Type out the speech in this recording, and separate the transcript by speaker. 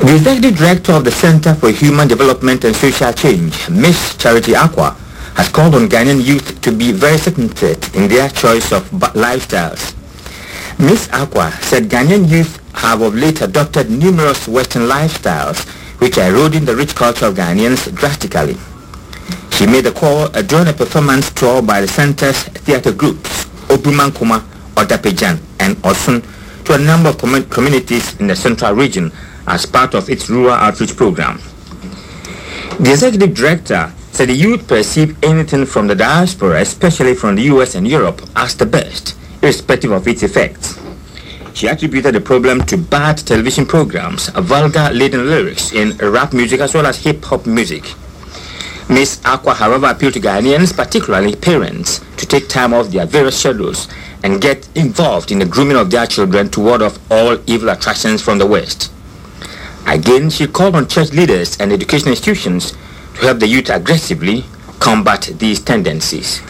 Speaker 1: The executive director of the Center for Human Development and Social Change, Ms. Charity Aqua, has called on Ghanaian youth to be very circumspect in their choice of lifestyles. Ms. Aqua said Ghanaian youth have of late adopted numerous Western lifestyles which are eroding the rich culture of Ghanaians drastically. She made the call uh, during a performance tour by the center's theatre groups, Obumankuma, Odapejan, and Osun, to a number of com- communities in the central region as part of its rural outreach program. The executive director said the youth perceive anything from the diaspora, especially from the US and Europe, as the best, irrespective of its effects. She attributed the problem to bad television programs, vulgar laden lyrics in rap music as well as hip hop music. Ms. Aqua, however, appealed to Ghanaians, particularly parents, to take time off their various schedules and get involved in the grooming of their children to ward off all evil attractions from the West. Again, she called on church leaders and education institutions to help the youth aggressively combat these tendencies.